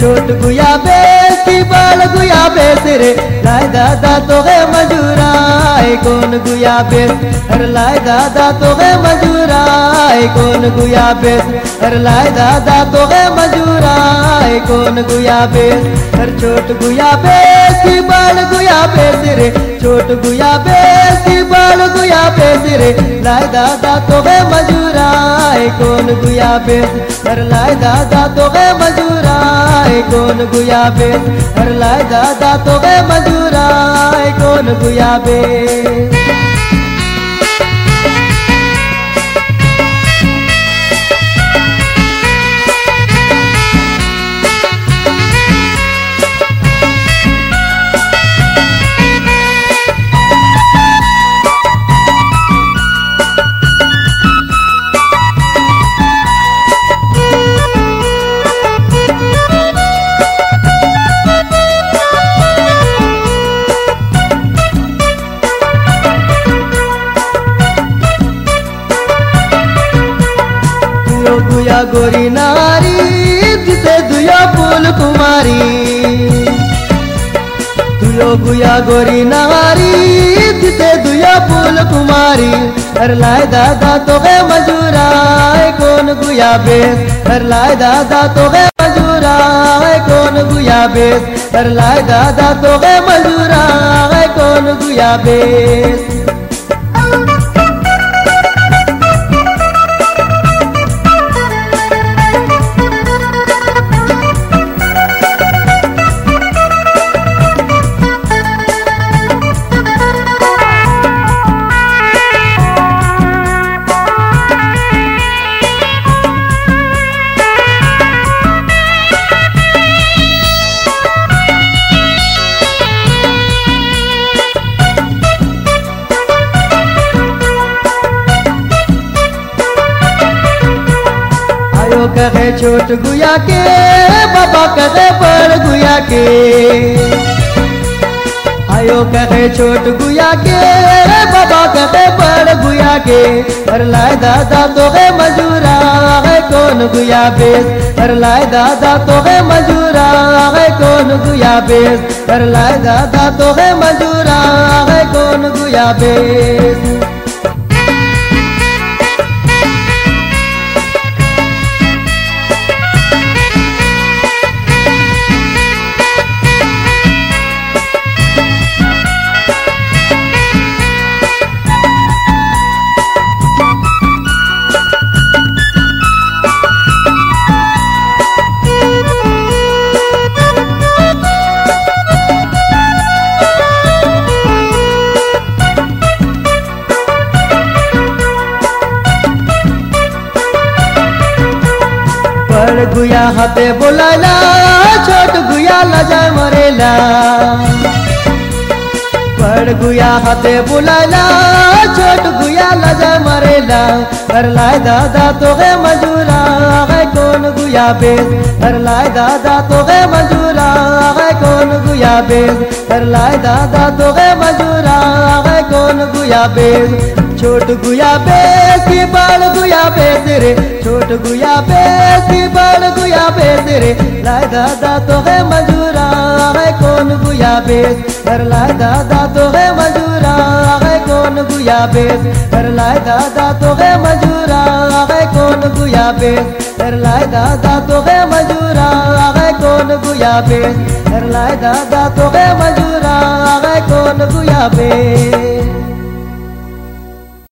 छोट गुया बेस की बाल गुया बेस रे। लाए दादा तो गे मजूरा कौन गुया बेस? हर लाए दादा तो गे मजूरा कौन गुया बेस? हर लाए दादा तो गे मजूरा कौन गुया बेस? हर छोट गुया बेस की बाल गुया बेस रे छोट गुया बेस की बाल गुया पे सिरे लाए दादा तो गे मजूराए कौन गुया बेस हर लाए दादा तो गे मजूराए कौन गुया पे हर लाए दादा तो गे मजूराए कौन गुया बेस दुयो गोरी नारी, जिसे दुयो फूल कुमारी। दुयो गुया गोरी नारी, जिसे दुयो फूल कुमारी। हर लाए दादा तो गे मजूरा है कौन गुया बेस? हर लाए दादा तो गे मजूरा है कौन गुया बेस? हर लाए दादा तो गे मजूरा है कौन गुया बेस? कहे छोट गुया के, बाबा कहे बड़ गुया के। आयो कहे छोट गुया के, बाबा कहे बड़ गुया के। हर लाए दादा तो है मजूरा, है कौन गुया बेस? हर लाए दादा तो है मजूरा, है कौन गुया बेस? हर लाए दादा तो है मजूरा, है कौन गुया बेस? गुया हाथे बोलाला, छोट गुया लजा मरेला। बड़ गुया हाथे बोलाला, छोट गुया लजा मरेला। हर लाए दादा तो गे मजूरा, है कौन गुया बेस? हर लाए दादा तो गे मजूरा, है कौन गुया बेस? हर लाए दादा तो गे मजूरा, है कौन गुया बेस? छोट गुया बेस बाल गुया बेस रे, छोट गुया बेस गुया बेस रे लाए दादा तो है मजूरा, है कौन गुया बेस? हर लाए दादा तो है मजूरा, है कौन गुया बेस? हर लाए दादा तो है मजूरा, है कौन गुया बेस? हर लाए दादा तो है मजूरा, है कौन गुया बेस? हर लाए दादा तो है मजूरा, है कौन गुया बेस?